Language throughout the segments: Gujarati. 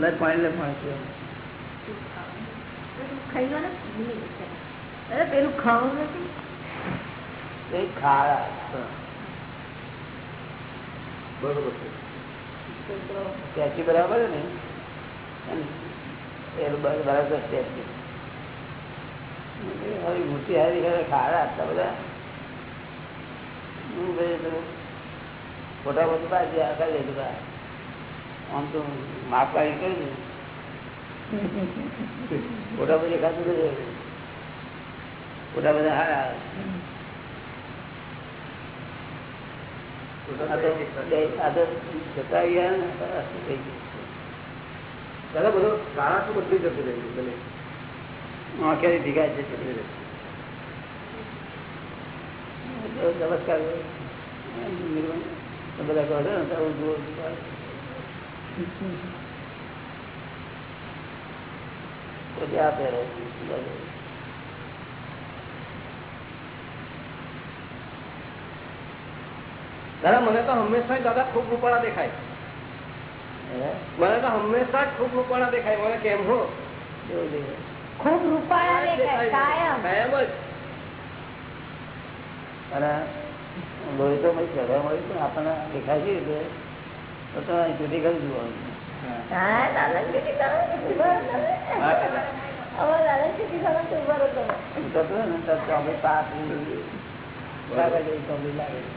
લે પાણી લે પાણી પેલું ખાવું નથી? એ ખારા. બરોબર છે. સ્ટેચ્યુ બરાબર ને? અને એ બ- બરાબર સ્ટેચ્યુ. હવે મૂર્તિ હારી હવે ખારા હતા બધા. હું તો. ફોટા ફોટો પાછી આખા બા. આમ તો માફ કાઢી કર્યું ને બધા ખાતું ફોટા બધા હારા નમસ્કાર. તો બધા કહો છો ને તો હું જુઓ છું. પછી આ પહેરે દાદા મને તો હંમેશા જ દાદા ખૂબ રૂપાળા દેખાય હે? મને તો હંમેશા જ ખૂબ રૂપાળા દેખાય મને કેમ હો એવું દેખાય. ખૂબ રૂપાળા દેખાય કાયમ કાયમ જ અને લોહી તો મળી ચઢવા મળી પણ આપણને દેખાય છે એટલે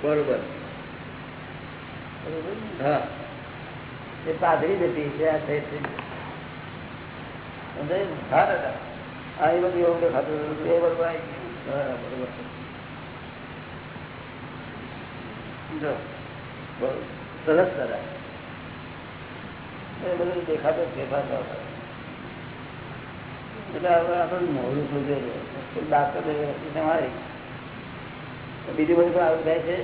બરોબર પાઘડી જતી છે આ થઈ આ એ બધું એવું એ બરોબર બરોબર. સરસ સરસ એ બધું દેખાતો ફેરફાર થતો હોય. એટલે હવે આપણે મોડું સુધે છે દાંત મારી બીજું બધું પણ આવું થાય છે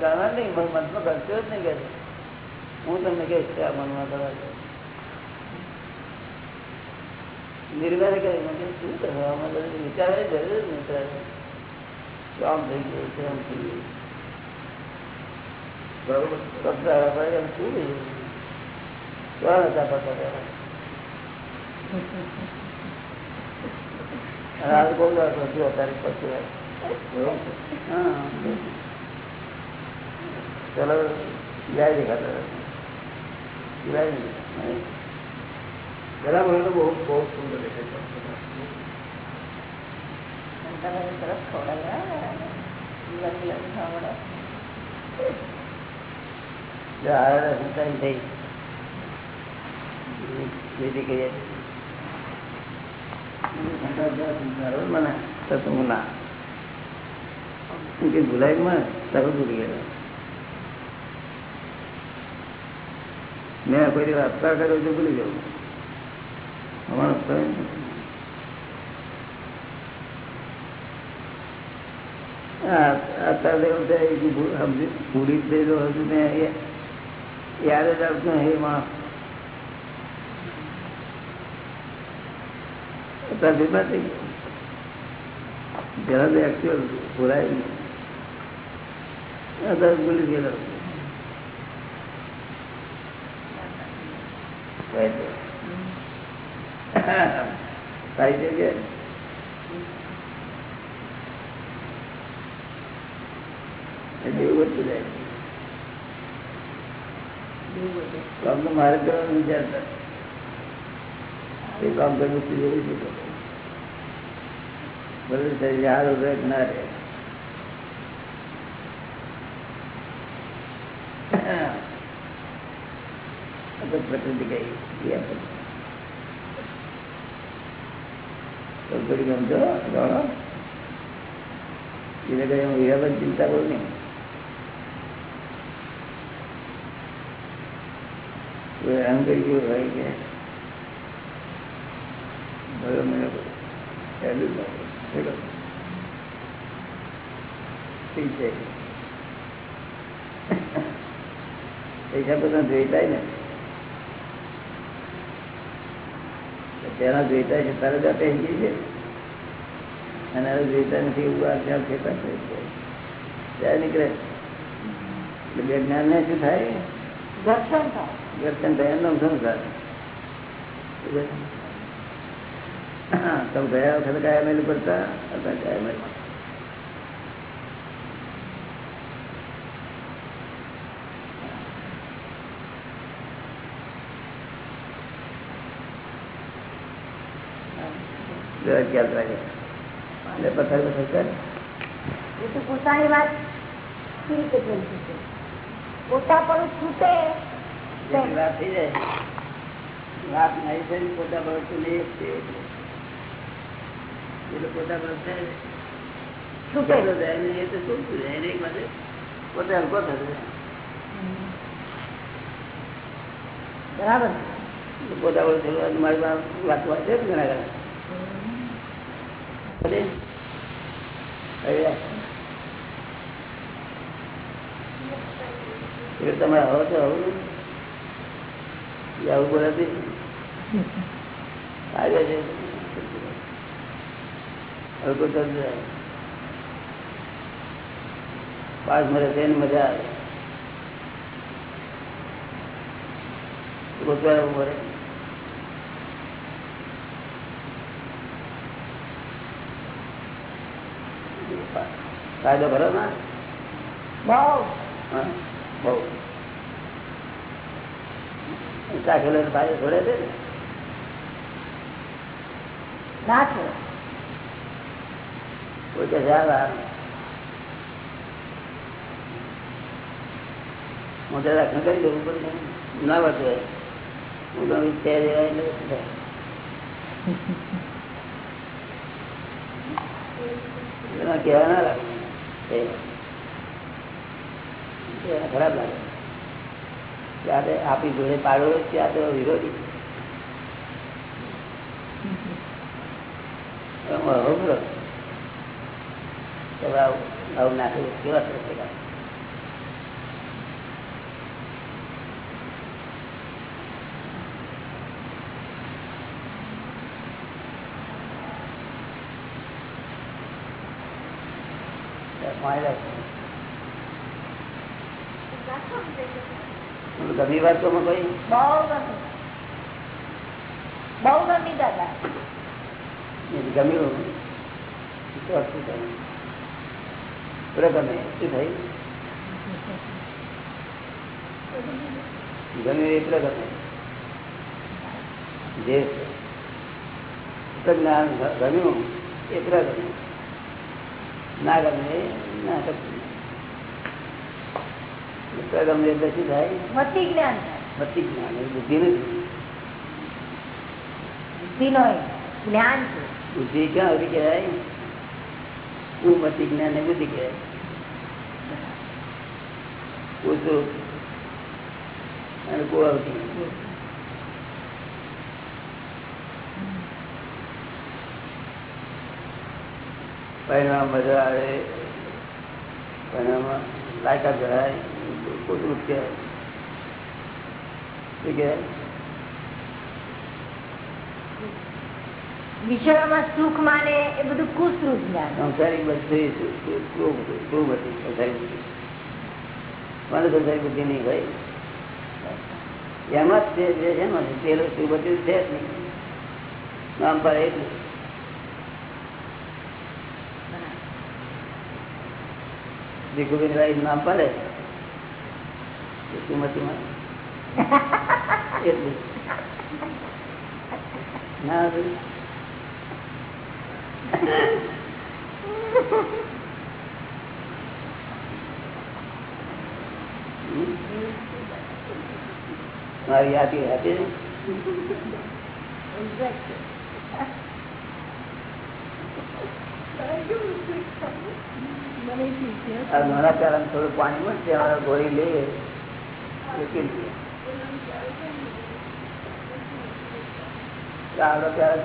ગણવા નહીં મન- મનમાં ગણતો જ નહીં કે હું તમને કહીશ કે આ મનમાં કરવા દો. નિર્ભય કહે મને કે શું કરવા આમાં બધું વિચારવાની જરૂર જ નહીં તારે. કે આમ થઈ ગયું છે આમ થઈ ગયું બરોબર પગલા વાળા એમ શું થયું? કોણ હતા આ બહુ વાર પછી અત્યારે પછી. ચલો જાય દેખાતા હતા. નહીં. દાદા મને તો બહુ બહુ સુંદર દેખાય સરસ ખવડાવ્યા થઈ વિધિ કરીએ મને તો તું ના કે ભૂલાયમાં તરત ભૂલી ગયા મેં કોઈ અપકાર કર્યો તો ભૂલી ગયો અમારો અત્યારે એવું થાય ભૂલી જ ગયેલો હજુ એ- યાદ જ આવતું હે માં અત્યારે બીમાર થઈ ગયો તો actual ભૂલાય નહીં. અત્યારે ભૂલી ગયેલો. થાય છે કે? મારે કરવાનું વિચારતા. કામ કરવું જરૂરી છે. બધું શરીર હાર કે ના રહે. પ્રકૃતિ કઈ એ આપણે. તો થોડી ગમતો જાણો એને કઈ હું હીરા ચિંતા કરું નહીં. અહંકાર કેવું હોય કે ભલે પહેલું પૈસા બધા જોઈતા ને જેના જોઈતા છે તારે જાતે હિંગી છે અને હવે જોઈતા નથી એવું આ જ્યાં છે ત્યાં થઈ જાય. ત્યાં નીકળે એટલે બે જ્ઞાન ને શું થાય દર્શન થાય દર્શન થાય એમનો સંસાર તમે ગયા વખતે કયા મેલ પડતા હતા કયા મેલ ક્યાં લાગે એટલે પથ્થર પથ્થર કર એ તો પોતાની વાત કેવી રીતે કરી શકે પોતા પર છૂટે તેમ. વાત થઈ જાય વાત નહીં થઈ પોતા બળતું નહીં એક છે એટલે પોતા બળત થાય જાય એ તો છૂટતું જાય એને એક પોતે હલકો થતો જાય. બરાબર પોતા બળત મારી પાસે વાત વાત છે ઘણા ઘણા હવે તમે આવો છો આવું? આવું બોલાતી આવ્યા છે. પાસ છે એની મજા આવે. ગોતવા મરે કાયદો ખરો ના? બહુ. ચાખેલો ફાયદો છોડે છે ને? ના છે કોઈ કે મોટા રક્ષણ કરી દઉં પણ ના વધુ. હું તો છે રહેવાય એટલે શું થાય? એમાં કહેવા ના એને ખરાબ લાગે. ત્યારે આપણી જોડે પાડો ત્યાં તો વિરોધી. એમાં આવું નાખ્યું કેવા સરસ. ગમી વાત તો કોઈ બહુ ગમી. બહુ ગમી દાદા. ગમ્યું. શું થાય? બરાબર ગમે શું થઈ ગમ્યું એટલે ગમે જે જ્ઞાન ગમ્યું એટલે ગમે ના ગમે ના ગમે ગમે એટલે શું થાય? મતિ જ્ઞાન થાય. જ્ઞાન એ બુદ્ધિ નથી. બુદ્ધિ નો જ્ઞાન છે. બુદ્ધિ ક્યાં સુધી કહેવાય? કુમતિ જ્ઞાન ને બુદ્ધિ પરિણામ મજા આવે પરિણામમાં લાયકાત ધરાય કુસુપ કહેવાય. શું કહેવાય? વિષયોમાં સુખ માને એ બધું કુશ્રુત જ્ઞાન. સંસારી બુદ્ધિ નહીં ભાઈ એમાં જ છે ને પેલો શું છે જ નહીં. નામ પર એટલું. દીકુબેન ભાઈ નામ પડે. શ્રીમતીમાં એટલું. ના મારી નાના ચારણ થોડું પાણી મળશે અમારા ગોળી લઈએ. આવડો ત્યારે?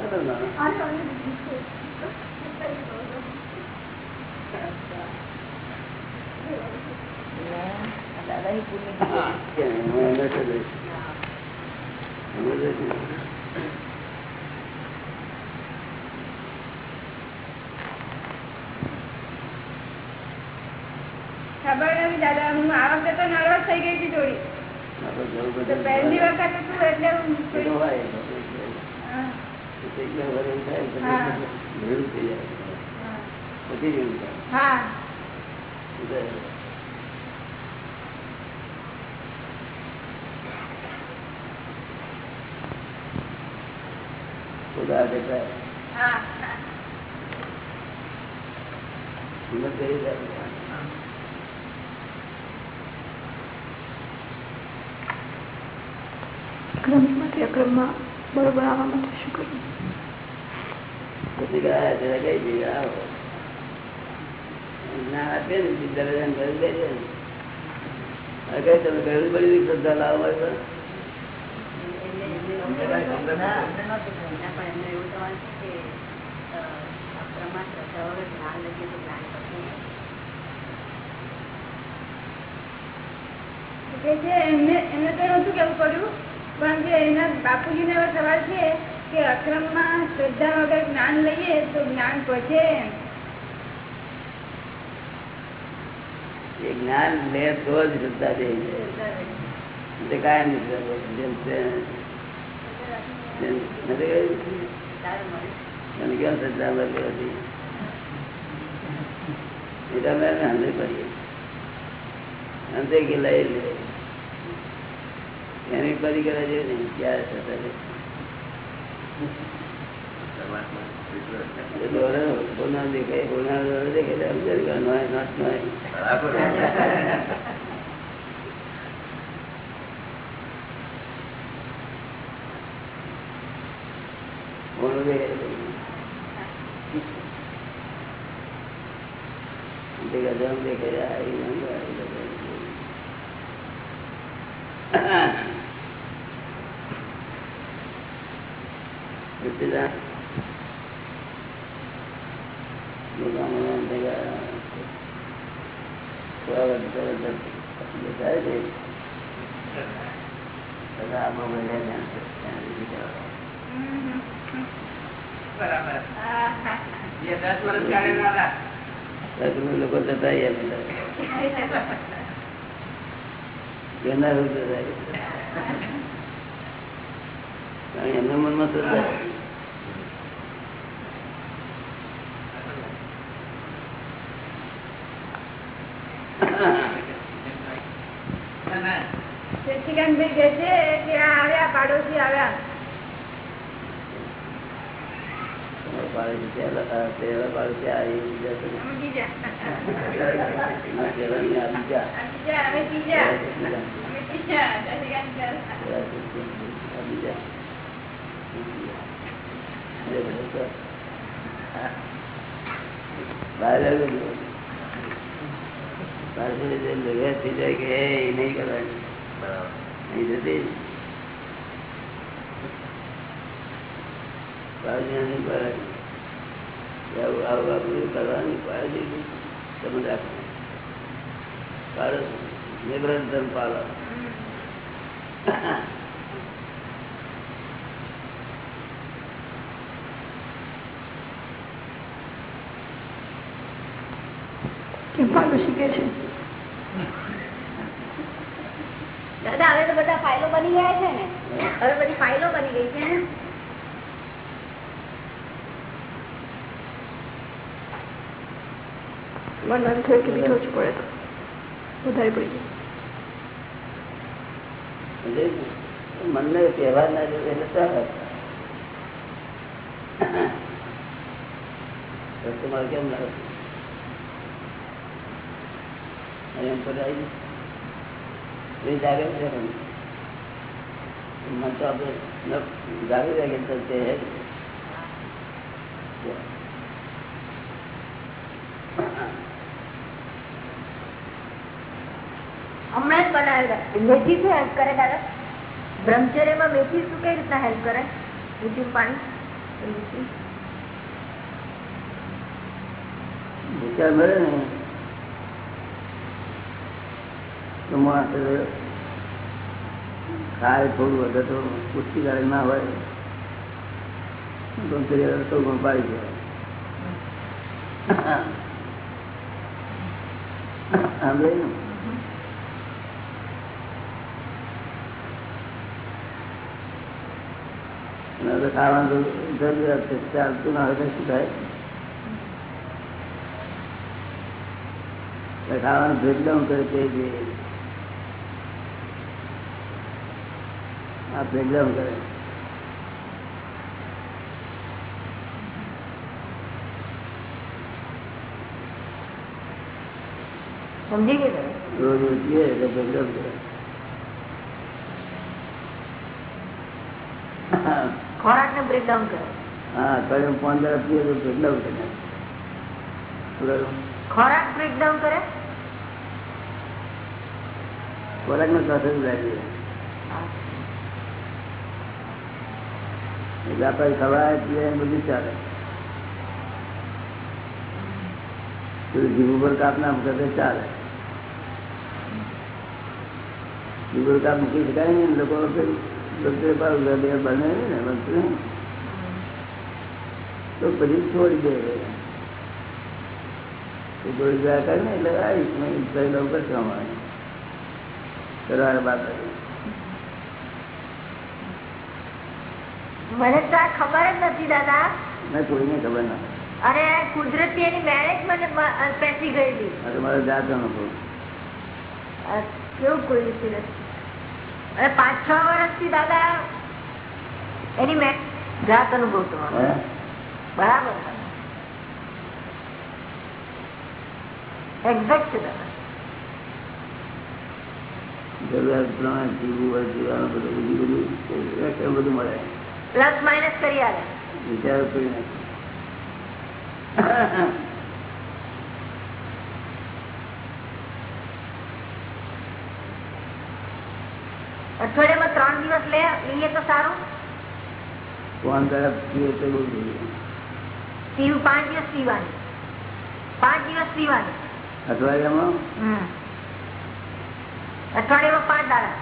ખબર નથી દાદા હું આ વખતે તો નર્વસ થઈ ગઈ હતી થોડી પહેલી વખત હતું એટલે ક્રમમાંથી અક્રમમાં બરોબર આવવા માટે શું કરવું પછી ગયા ત્યારે કઈ જઈએ આવો. ના આપે ને ને. તમે ઘરે બધી શ્રદ્ધા લાવો એમને એમને તો નતું કેવું પડ્યું પણ જે એના બાપુજીને એવો સવાલ છે કે અક્રમમાં શ્રદ્ધા વગર જ્ઞાન લઈએ તો જ્ઞાન પહોંચે એમ. એ જ્ઞાન લે તો જ શ્રદ્ધા દે છે તે કાયમની શ્રદ્ધા છે. જેમ તે- જેમ નથી કહ્યું? તને કેમ શ્રદ્ધા મળતી હતી એ તમે અમે હંધે કરીએ હંધે કે લઈ લે એની પરી કરે છે નહીં ક્યારે શ્રદ્ધા લે એ દોરે કોના દેખાય કોના દોરે દેખાય એટલે સમજાય કે નોય નોટ નોય કોનું દેખાય દેખા જમ દેખાય આ એ નંગ આ એ બધું. સચ્ચિદાનંદ. ભગવાન ભેગા સ્વાગત કરે છે. દેખાય છે બધા આમાં બધા ધ્યાન છે. ધ્યાન નથી કરવાનું. હા, હા. સાધુના લોકો જતા એમના મનમાં તો જાય. શશિકાંતભાઈ કહે છે? કે આ આવ્યા પાડોશી આવ્યા? ના ને. બહાર આવ્યું. બહારથી જે લગા થઈ જાય કે એ નહીં કરવાની. નહીં કરવાની આવું આવું કરવાની કાળજી તમે રાખો. કાળો નિવૃત્તમ પાલો કેમ પાડોશી કે છે દાદા હવે તો બધા ફાઇલો બની ગયા છે ને હવે બધી ફાઇલો બની ગઈ છે ને મન એમ કે બીજું જ પડે તો વધારે પડી જાય મનને તહેવાર ના એટલે ચાલે. તમારે કેમ લાગે એમ પર આવી જાગે છે તે હે જ. હમણાં જ બનાવેલા મેથી શું હેલ્પ કરે દાદા? બ્રહ્મચર્યમાં મેથી શું કઈ રીતના હેલ્પ કરે? મીઠું પાણી. વિચાર મળે ને. તો માણસ ખાય, થોડું વધે ને અને હવે ખાવાનું તો જરૂરિયાત છે. ચાલતું ના હોય તો શું થાય એટલે ખાવાનું બ્રેકડાઉન કરે તે જે આ બ્રેકડાઉન કરે. સમજી ગઈ તમે? રોજ રોજ પીએ એટલે બ્રેકડાઉન કરે. ખોરાક ને બ્રેકડાઉન કરે હા કડે પાંચ દાડા પીએ તો બ્રેકડાઉન કરે બરાબર ખોરાક બ્રેકડાઉન કરે? ખોરાક નો પ્રોસેસ લાગી. એટલે આપણે ખવાય પીએ એ બધું ચાલે. પેલું જીવ ઉપર કાપ ના મૂકે તો ચાલે. જીવ ઉપર કાપ મૂકી શકાય ને લોકો બને ને તો પછી છોડી દે. એ કરે ને એટલે આવીશ મેં ઉપર કમાય કરવા બાદ મને તો આ ખબર જ નથી દાદા. ના કોઈને ખબર ના. અરે કુદરતી એની મેરેજ મને મ- પેસી ગયેલી. મારો જાત અનુભવ કેવું કોઈ રીતે નથી. અને પાંચ છ વર્ષથી દાદા એની મે જાત અનુભવ તો બરાબર. એક્ઝેક્ટ દાદા. જરૂરિયાત પ્રમાણે જીવવું હોય બધું બીજું બધું બધું મળે. પ્લસ માઇનસ કરી આવે. વિચારો કરી નાખે. અઠવાડિયામાં ત્રણ દિવસ લે લઈએ તો સારું. ફોન તરફ પીએ તો બહુ જોઈએ? પીવું પાંચ દિવસ પીવાની. પાંચ દિવસ પીવાની. અઠવાડિયામાં? હમ. અઠવાડિયામાં પાંચ દાડા.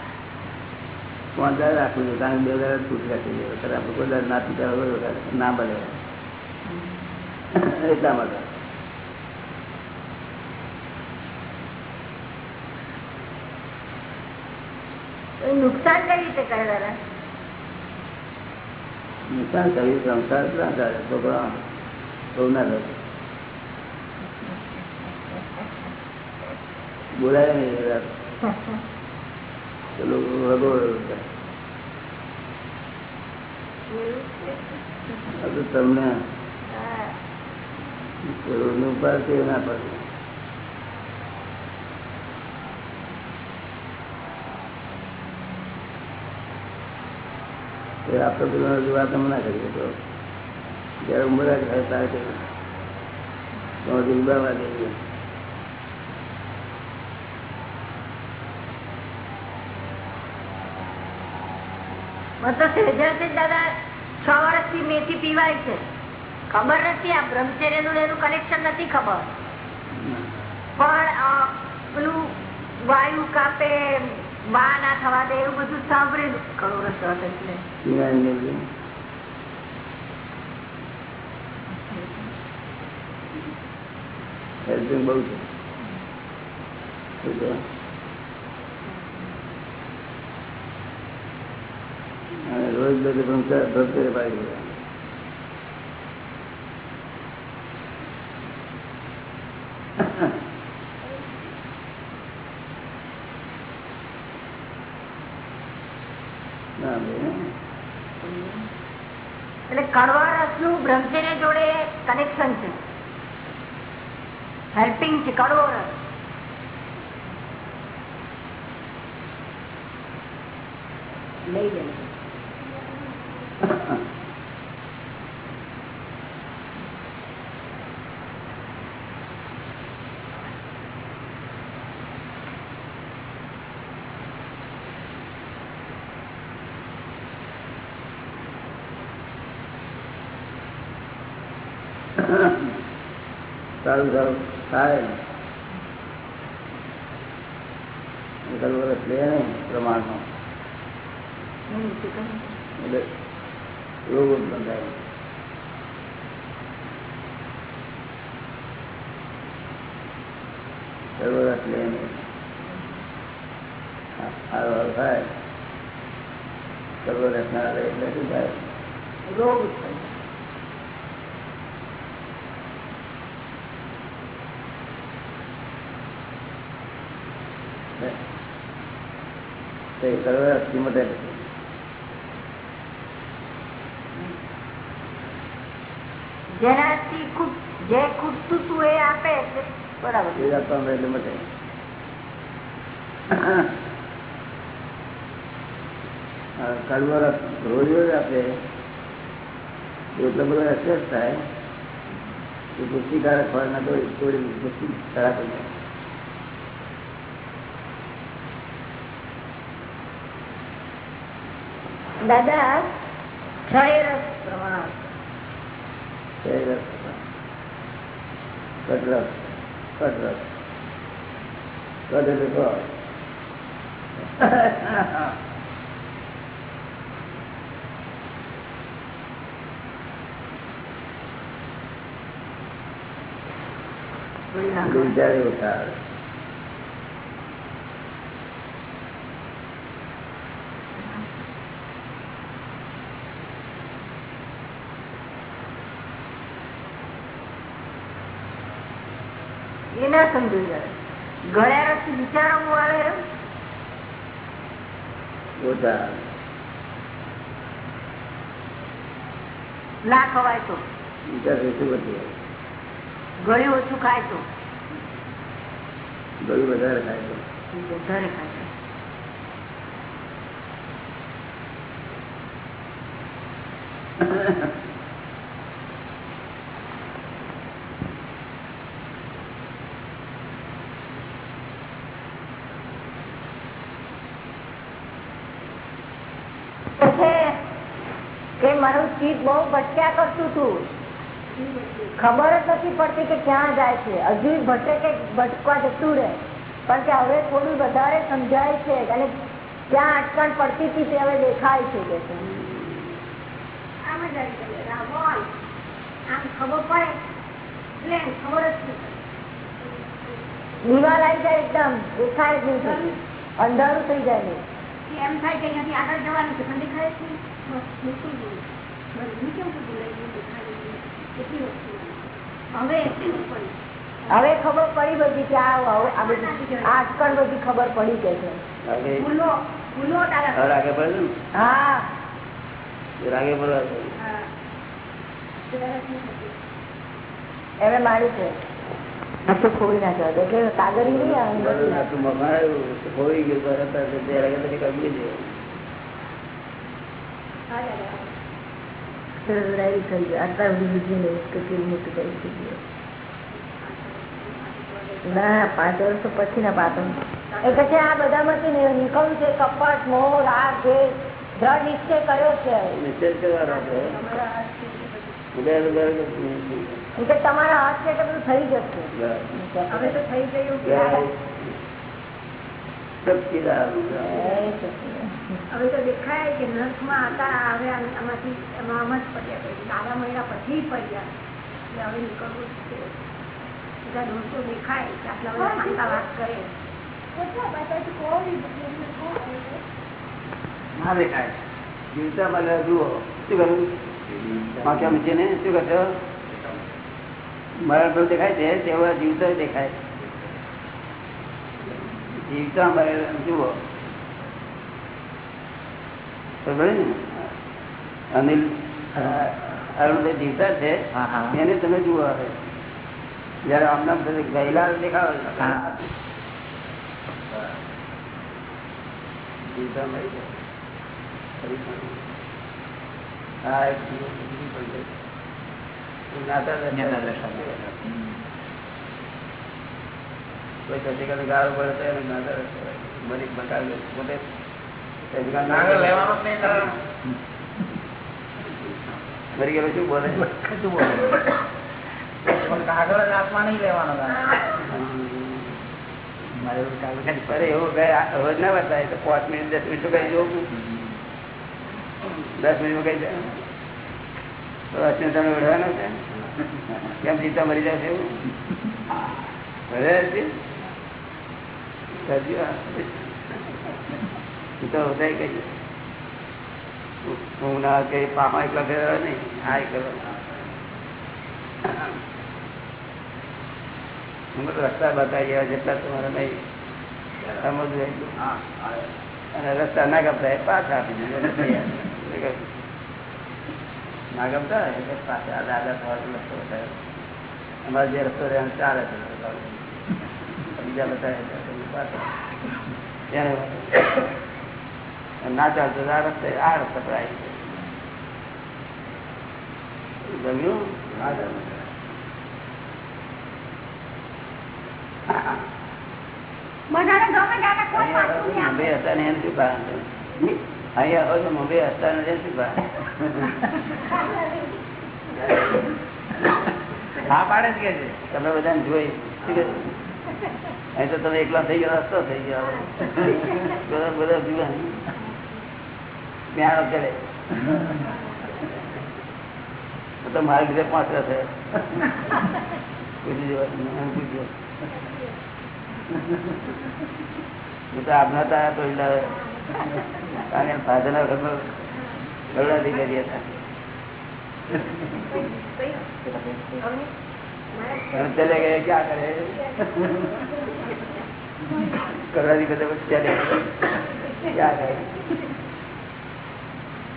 તરફ રાખવું જોઈએ કારણ બે દાડા છૂટ રાખી દે ત્યારે આપણે કોઈ દાડા ના પીતા ના બને. એટલા માટે. નુકસાન કઈ રીતે કરે દાદા? નુકસાન કર્યું સંસાર ના કરે છોકરા બહુ ના કરે બોલાય નહીં ચલો. તો તમને ના પડશે એ આપણે પેલા વાત અમે ના કરીએ તો જયારે ઉંમર ત્યારે કરીએ ઉડાવવા દઈએ મતલબ સહેજાથી જ દાદા છ વર્ષથી મેથી પીવાય છે. ખબર નથી આ બ્રહ્મચર્યનું એનું કનેક્શન નથી ખબર. પણ પેલું વાયુ કાપે વા ના થવા એવું બધું સાંભળેલું. ઘણો રસ એટલે. બહુ છે રોજ પાડી દેવાનું. ના ભાઈ એટલે કડવા રસનું બ્રહ્મચર્ય જોડે કનેક્શન છે હેલ્પિંગ છે કડવો રસ લઈ જાય સારું સારું. થાય. ને વર્ષ લે નહીં, પ્રમાણમાં. એટલે રોગ બંધાય. જરૂરત લે નહીં. આ થાય. જરૂરત ના લે એટલે શું થાય? રોગ ઉત્પન્ન તે જરૂરત જેનાથી ખૂટ જે ખૂટતું તું એ આપે એટલે બરાબર. એ આપવામાં એટલે મટે. કડવો રસ રોજ આપે. એટલો બધો એસેસ થાય. કે પુષ્ટિકારક ફળના તો થોડી પુષ્ટિ ખરાબ થઈ જાય. દાદા છ રસ પ્રમાણ. તે રસ કટરસ કટરસ કટ એટલે તો થોડી નાખો. વિચારે ઓછા આવે એ ના સમજવું જરા. ગળ્યા રસ વિચારો આવે એમ? ના ખવાય તો? બધું ગળ્યું ઓછું ખાય તો? ગળું વધારે ખાય તો. વધારે ખાય તો. છે કે મારું ચીજ બહુ ભટક્યા કરતું હતું ખબર જ નથી પડતી કે ક્યાં જાય છે. હજુ ભટકે કે ભટકવા જતું રહે. પણ કે હવે થોડું વધારે સમજાય છે અને ક્યાં અટકણ પડતી હતી તે હવે દેખાય છે કે. આમ જ આવી આમ ખબર પડે? એટલે ખબર જ દિવાલ આવી જાય એકદમ. દેખાય જ નહીં અંધારું થઈ જાય એમ થાય કે અહીંયાથી આગળ જવાનું છે. પણ દેખાય જ નહીં. હવે ખબર પડી. હવે ખબર પડી બધી કે આ બધી આ બધી ખબર પડી ગઈ છે. રાગે પડે હા. રાગે થતી. એમણે માર્યું છે. નતું નાખ્યો. એટલે નહીં ખોઈ ગયું તરત કાઢી દે. હા, ડાયરી થઈ ગયો આટલા બધી બુદ્ધિને કેટલી મોટી ડાયરી થઈ ગયો ના પાંચ વર્ષ તો પછી ના પાછળ. એ કે છે આ બધામાંથી ને નીકળવું છે કપટ મોહ રાગ દ્વેષ, દ્રઢ નિશ્ચય કર્યો છે. નિશ્ચય કરવાનો છે. તમારા હાથ છે બધું થઈ જશે. હવે તો થઈ ગયું. જય સચ્ચિદાનંદ. હવે તો દેખાય કે નર્સમાં હતા હવે આમાંથી એમાં આમ જ પડ્યા પછી દાદા મહિના પછી પડ્યા એટલે હવે નીકળવું જ છે. બધા દોસ્તો દેખાય કે આટલા બધા શાંતા વાત કરે. ના દેખાય. જીવતા મને જુઓ. શું કરું છે ને શું કરશો મરણ પણ દેખાય છે તેવા જીવતા દેખાય. જીવતા મરણ જુઓ. અનિલ અરુણભાઈ જીવતા છે એને તમે જુઓ હવે. જયારે ગયેલા દેખાવ. કોઈ શશિકાંત ગાળો પડે તો એને બકાલ પોતે મરી ગયેલો શું બોલે? ના બતાય પાંચ મિનિટ દસ મિનિટ કઈ જોવું દસ મિનિટ કઈ જાય. તમે ઉડવાનો છે. કેમ જીતા મરી છે એવું? ભલે હશે? કરજો એ તો ઉદય કહી હું ના કઈ પાપા એકલા ફેરવા નહીં આ એકલા રસ્તા બતાવી ગયા જેટલા તમારે નહીં સમજવું અને રસ્તા ના ગમતા એ પાછા આપી દીધો ના ગમતા એટલે પાછા દાદા થવાનો રસ્તો બતાવ્યો અમારે જે રસ્તો રહે ચાલે છે. બીજા બધા પાછા. એને ના ચાલતો આ રસ્તે આ રસ્તા પર આવી ગયો. હા ગમ્યું. બધાને ગમે ત્યારે કોઈ પાછું નહીં આપે. મુંબઈ હતા ને એમ શું કારણ અહીંયા હોય તો મુંબઈ હતા ને એમ શું કારણ હા પાડે જ કે છે? તમે બધાને જોઈ. અહીં તો તમે એકલા થઈ ગયો રસ્તો થઈ ગયો. બધા બધા જુએ ત્યાં ચડે તો મારી ઘરે પાંચ રસ હું. તો આપના તો કારણ કે ફાધરના ઘરમાં ગરડાથી કરી હતા. ચલે ગયા ક્યાં કરે? કરવાની બધા ક્યાં કરે?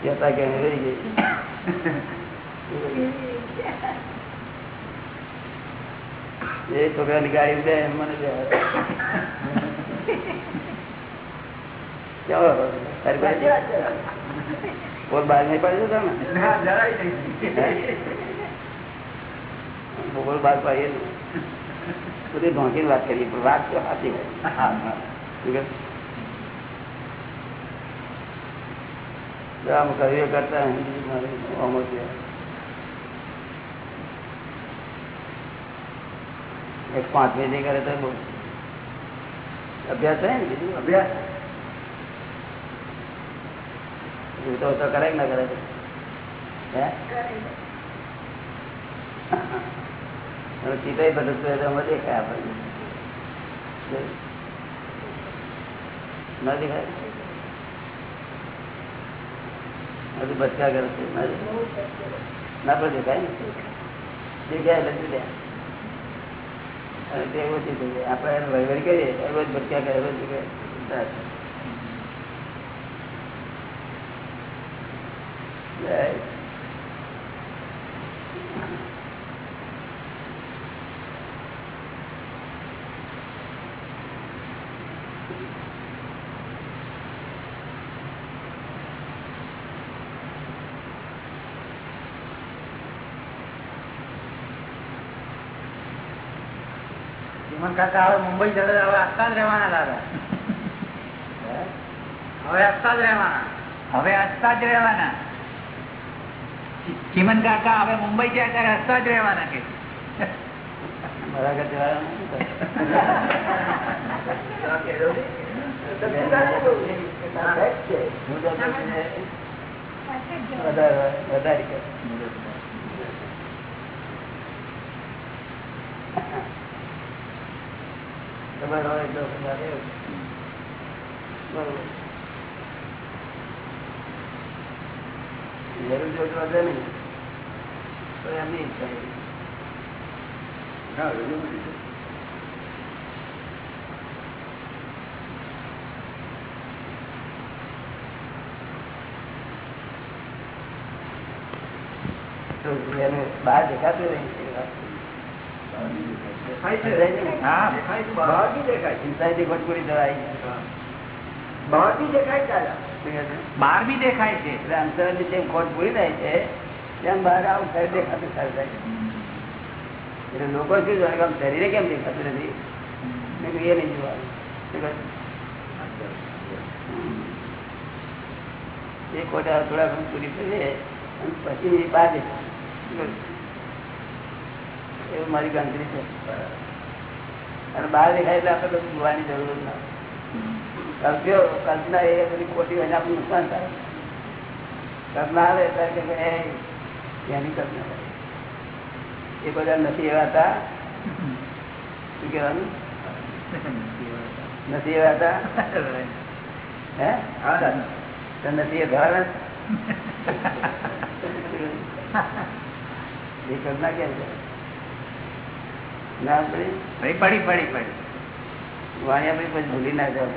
જતા કે રહી ગઈ એ છોકરાની ગાડી ઉડે એમ મને બે ચાલો તારી પાસે કોઈ બહાર નહીં પડ્યું તમે હા, જરાય નહીં. બપોર બાર પાડીએ ને. બધી ઢોંકીને વાત કરીએ પણ વાત તો સાચી હોય હા, હા. શું કહે? તો આમ કર્યો કરતા અહીં મારે આમ જ છે. એક પાંચ મિનિટ કરે તો બહુ અભ્યાસ થાય ને બીજું અભ્યાસ એવું તો તો કરે કે ના કરે હે હવે ચીટાઈ બધું તો એ તો અમે દેખાય આપણને ના દેખાય હજુ બચકા કરે છે. ના પણ દેખાય ને જુદા અને તે ઓછી થઈ જાય કરીએ એ રોજ બચકા કરે દેખાય જય ચીમન કાકા હવે મુંબઈ જતા હવે આપતા જ રહેવાના દાદા હવે આપતા જ રહેવાના. હવે હસતા જ રહેવાના. ચીમન કાકા હવે મુંબઈ જાય ત્યારે હસતા જ રહેવાના કે. મારા ઘર જવાના નથી. હું તો પછી વધારે વધારે કરું. ખબર હોય તો બરોબર. જરૂર જોત વધે નહીં તો એમની ઈચ્છા એવી. બહાર દેખાતું નહીં બહાર બી દેખાય છે. એટલે અંતરથી જેમ ખોટ પૂરી થાય છે. તેમ બહાર આવું શરીર દેખાતું સારું થાય છે. એટલે લોકો શું જોવા કે આમ શરીરે કેમ દેખાતું નથી? મેં એ નહીં જોવાનું? એ ખોટા થોડા ઘણું પૂરી અને પછી બહાર દેખાય? એવું મારી ગણતરી છે. અને બહાર દેખાય એટલે આપણે બધું જોવાની જરૂર ના કલ્પના એ બધી ખોટી હોય આપણને નુકસાન થાય. કલ્પના આવે ત્યારે કે એની કલ્પના એ બધા નથી એવા હતા. શું કહેવાનું? નથી એવા હતા? હે. તો નથી એ ઘર એ કલ્પના છે? ના પડી. પડી પડી પડી પડી. વાણી આપણી પછી ભૂલી ના જાવ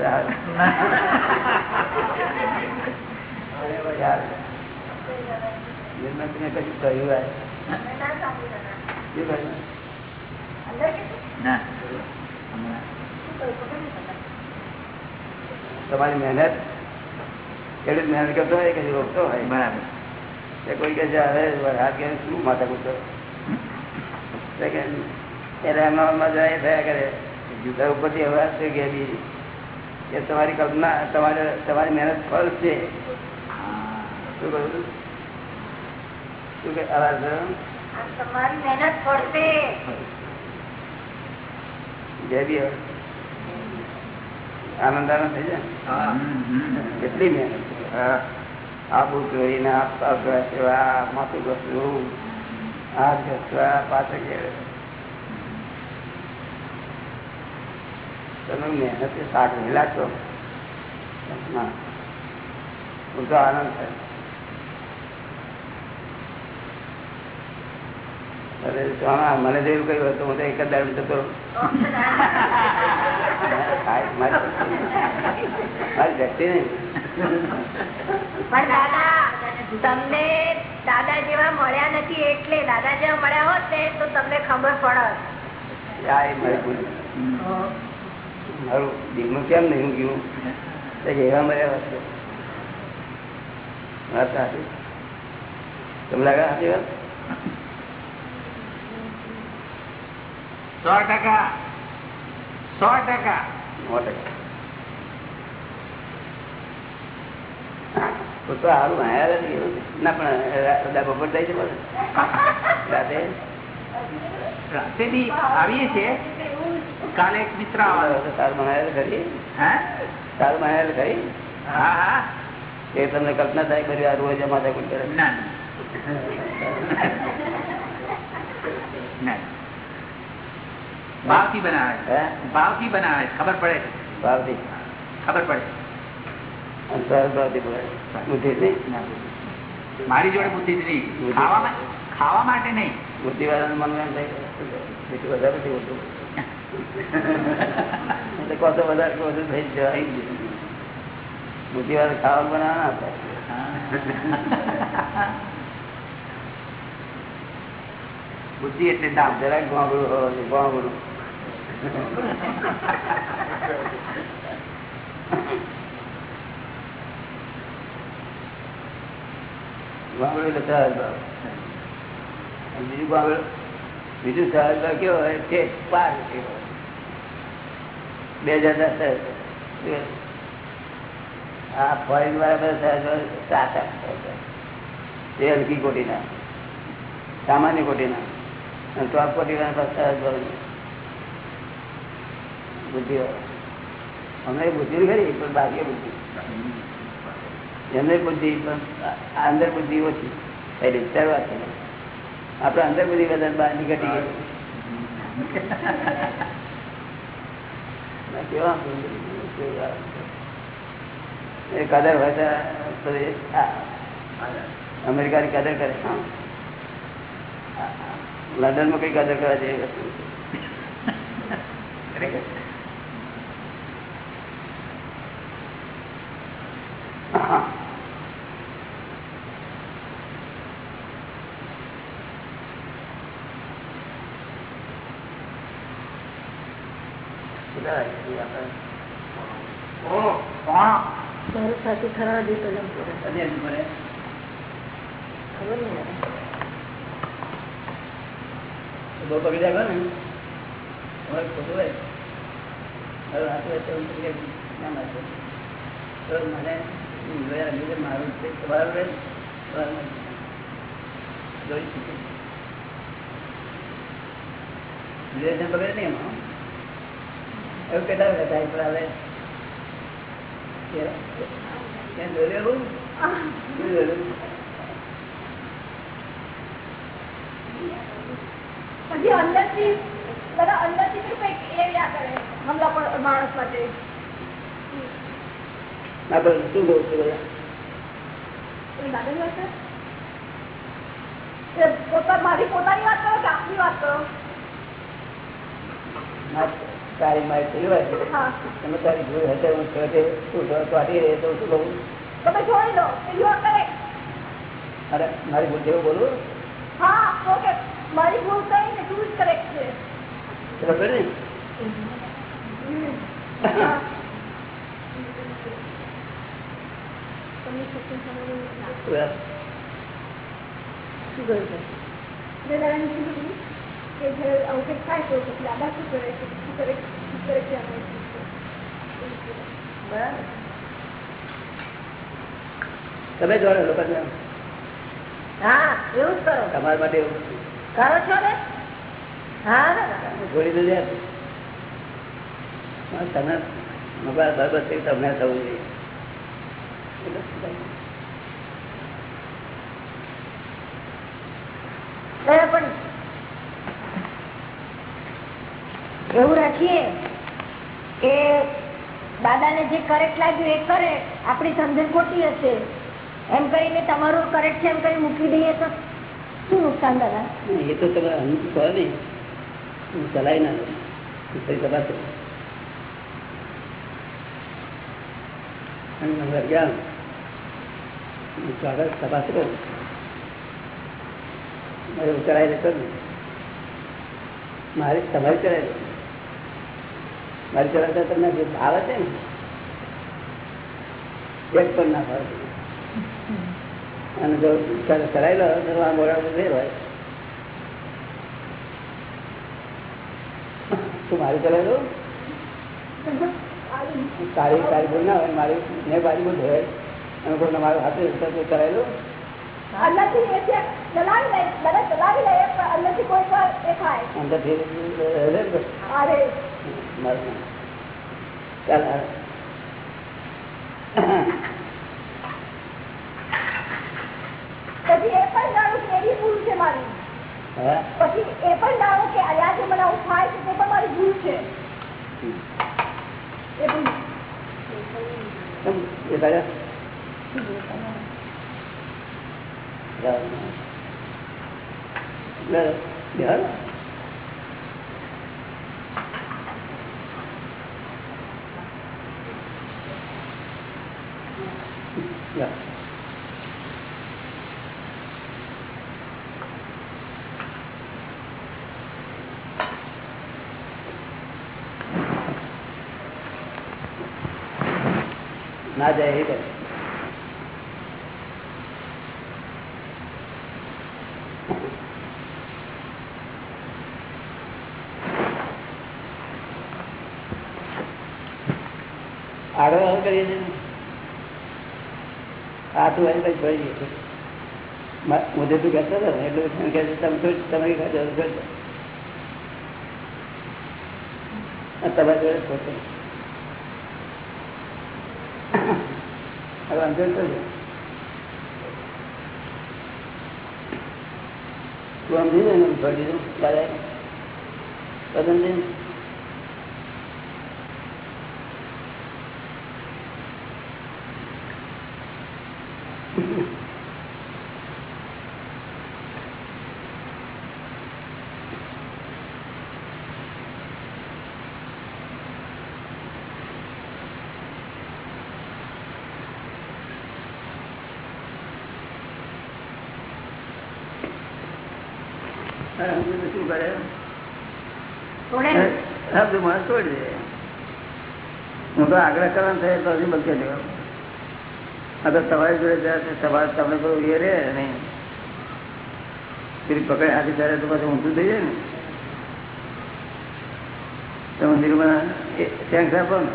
તમારી મહેનત ખેડૂત મહેનત કરતો હોય કે રોકતો હોય? બરાબર. કોઈ કે છે હવે હાથ કે શું માથા કૂટો કરે તમારી કલ્પના તમારે તમારી મહેનત ફળ છે. શું કહ્યું શું કે અવાજ તમારી મહેનત પડશે જય બી આનંદ આનંદ થઈ જાય કેટલી મહેનત છે. હા. આ બુક જોઈને આ પગ આ માથું ઘસવું હાથ ઘસવા પાછળ તમે મહેનત લાગતો ના ઉલટો આનંદ થાય. મને તો એવું કહ્યું હતું હું તો એક જ દાડો જતો મારી મારી નહીં. તમને દાદા જેવા મળ્યા નથી એટલે દાદા જેવા મળ્યા હોત ને તો તમને ખબર પડત. મારી દિલમાં કેમ નહીં ગયું એવા મર્યા વાત સાચી? તમને લાગે સાચી વાત? સો ટકા. સો ટકા. સો ટકા. તો સારું ના પણ બપોર થાય છે રાતે રાતે? બી આવીએ છીએ. કાલે એક મિત્ર આવવાનો તો સારું ભણાયેલ ખરી હે? તાર ભણાયેલ ખરી હા હા. એ તમને કલ્પના થાય કરી આ રોજ માથા કુટ કરે ના ના. ભાવથી બનાવે. ભાવથી બનાવે. ખબર પડે? ભાવથી. ખબર પડે? મારી જોડે બુદ્ધિ જ નહીં. ખાવા માટે નહીં. બુદ્ધિ વાળા મન એમ થાય વધારે કોસો વધારે થઈ જાય બુદ્ધિ એટલે દામ. એટલે સહજ ભાવ. અને બીજું ગોંગળું? બીજું સહજ કેવો હોય? તે પાર કેવો. બે હજાર દસ આ ફોરેન વાળા સાત તે હલકી કોટીના. સામાન્ય કોટીના. અને ટોપ કોટીના પાછા બુદ્ધિ અમને બુદ્ધિ ખરી, પણ બાકી બુદ્ધિ. એમને બુદ્ધિ, પણ આ અંદર બુદ્ધિ ઓછી. એટલે શરૂઆત આપણે અંદર બુદ્ધિ વધારે બહાર નીકળી ગઈ. કેવા. એ કદર હોય અમેરિકાની કદર કરે, હા. લંડનમાં કઈ કદર કરવા જેવી વસ્તુ ખરેખર. હા. બધા એ આપણે ઓહ, કોણ? મારું થવા દે તો પડે. ખબર નહીં બહુ પકડી રાખો ને? હવે ખોટું હોય હવે હાથું હોય તો ના મારતો. તો મને જોયા મારું છે તમારું રહે તમારું નહીં. જોઈ એમાં એવું કેટલા વખત થાય પણ હવે પછી અંદરથી બધા અંદરથી બી કંઈક એ કરે હમણાં પણ માણસ માટે ના પણ શું કહું છું બધા મારી પોતાની વાત કરો કે આપની વાત કરો તારી મારી થઈ હોય તમે તારી ભૂલ હશે હું છેવટે શું કાઢી રહે તો શું કહું? તમે જોઈ લો યુ આર કરેક્ટ અરે મારી ભૂલ જેવું બોલું હા ઓકે. મારી ભૂલ કઈ ને તું કરેક્ટ છે. ખબર ને. શું કહ્યું છે? કે જે આવું કંઈક થાય તો પછી દાદા શું કરે છે શું કરે શું કરે છે બરાબર તમે જોડે લોકો હા એવું કરો તમારા માટે એવું કરો છો ને હા છોડી દીધે તમે મોબાઈલ બરાબર થઈ તમને થવું જોઈએ પણ એવું રાખીએ કે દાદાને જે કરેક્ટ લાગ્યું એ કરે, આપણી સમજણ ખોટી હશે. એમ કરીને તમારું કરેક્ટ છે એમ કરી મૂકી દઈએ તો શું નુકસાન દાદા? એ તો તમે અનુભવ હું ચલાવી ના લઉં. તપાસ. નંબર ગયા હું કાગળ તપાસ કરો. મારે ચલાવી લેતો ને મારે તમારે લો મારી ચલાવતા તમને જે ભાવ છે ને એક પણ ના ભાવ. અને જો ચલાવી લો આ મોડા ફેર હોય. તું મારી ચલાવી લો તારી તારી ભૂલ ના હોય મારી મેં બારી ભૂલ હોય. અને કોઈ મારું હાથે તું ચલાવી લો અંદરથી ચાલ પછી એ પણ જાણું કે એવી ભૂલ છે મારી. પછી એ પણ જાણું કે અહીંયા જે મને આવું થાય છે તે પણ મારી ભૂલ છે. એ ભૂલ? એ તારા? ચાલ. લે, બેહાડ. લે. ના જાય એ કરે. આગળ કરીએ ને. કઈ પડી ગયું મુદ્દે તું કહેતો હતો ને એટલે છે, તમે તમે તમારી જોડે ખોટો. હવે અંજન કરજો તું સમજી ને ભરી દઉં તારે પસંદ શું કરે થોડે ને. હા તું મને છોડી દે હું તો આગ્રહ કરવાનો થાય તો હજી બચે દેવા અગર જોડે તમારે તમને કોઈ એ રે નહીં પેલી પકડે હાથી ત્યારે તો પાછું ઊંધું થઈ જાય ને. તો મંદિરમાં થેન્ક્સ આપો ને.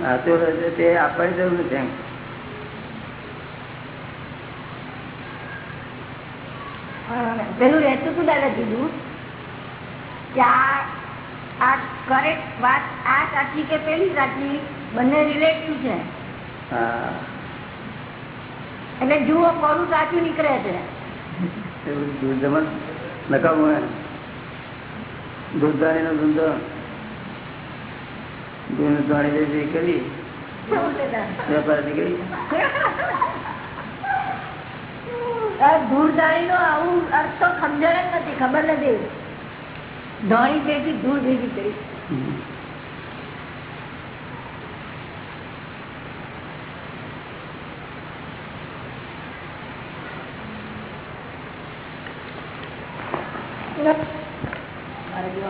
હાથો તો આપવાની જરૂર નથી થેન્ક્સ પેલું રહેતું શું દાદા કીધું કે આ કરેક્ટ વાત આ સાચી કે પેલી સાચી? બંને રિલેટિવ છે? એટલે જુઓ કોનું સાચું નીકળે છે. નકામું દૂધદારી નો ધંધો. ધાણી કરી. ધૂળધાણી નો આવું અર્થ તો સમજણ જ નથી ખબર નથી. ધોણી ભેગી ધૂળ ભેગી કરી હમ.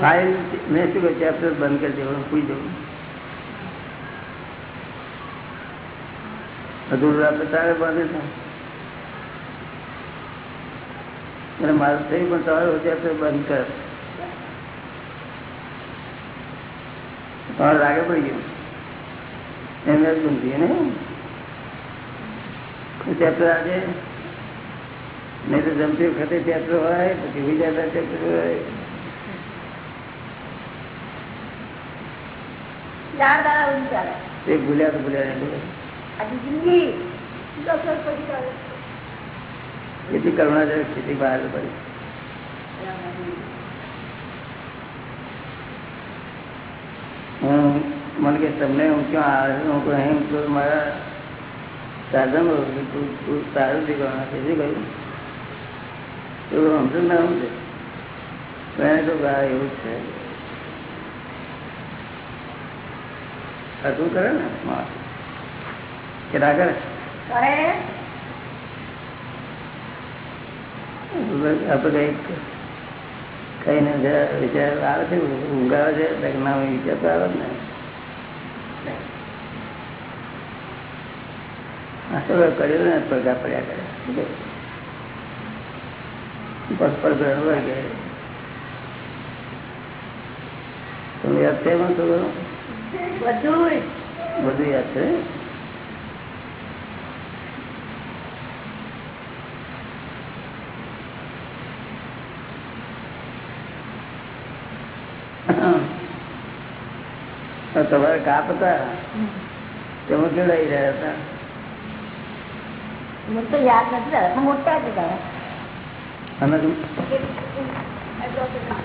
ફાઇલ મેં શું કહ્યું ચેપ્ટર બંધ કરી દેવાનું પૂઈ જવું અધૂરું આપણે તારે બાંધે છે અને મારું થયું પણ તમારું ચેપ્ટર બંધ કર તમારે લાગે પડી ગયું એમને થયું ને? ચેપ્ટર આજે નહીં તો જમતી વખતે ચેપ્ટર હોય પછી બીજા ચેપ્ટર હોય. ભૂલ્યા તો ભૂલ્યા નહીં ભૂલ્યા. આખી જિંદગી. દસ વર્ષ પછી ચાલે. ખેતી કરુણા જાય ખેતી બહાર પડી હું મને કે તમને હું ક્યાં આવે હું કહું, અહીં તો મારા સાધન તારું શીખવાના છે શું કહ્યું? તો સમજો ના સમજે? એને તો હા એવું જ છે. હતું કરે ને. કે ના કરે? આપણે કઈ કઈને જરા વિચાર આવે છે ઊંઘ આવે છે ના વિચાર તો આવે ને આ તો કર્યું ને પગા પડ્યા કરે. ગ્રહણ હોય કે તમે યાદ છે એમાં થોડું? બધું બધું યાદ છે? તમારે કાપ હતા? તેમાં કેવડાવી રહ્યા હતા? મને તો યાદ નથી. મોટા છે હતા અમે તો એટલો તો ના.